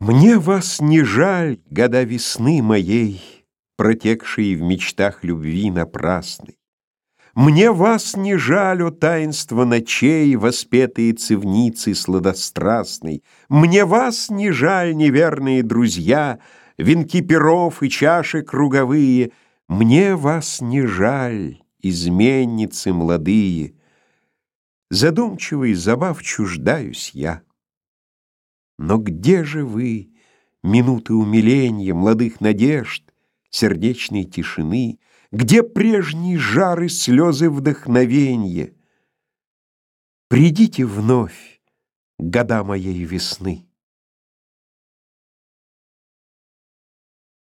Мне вас не жаль, года весны моей, Протекшие в мечтах любви напрасной. Мне вас не жаль, о таинство ночей, Воспетые цивницы сладострастной. Мне вас не жаль, неверные друзья, Венки перов и чаши круговые. Мне вас не жаль, изменницы молодые. Задумчивый забав чуждаюсь я. Но где же вы, минуты умиления, молодых надежд, сердечной тишины, где прежние жары, слезы вдохновенья? Придите вновь, года моей весны.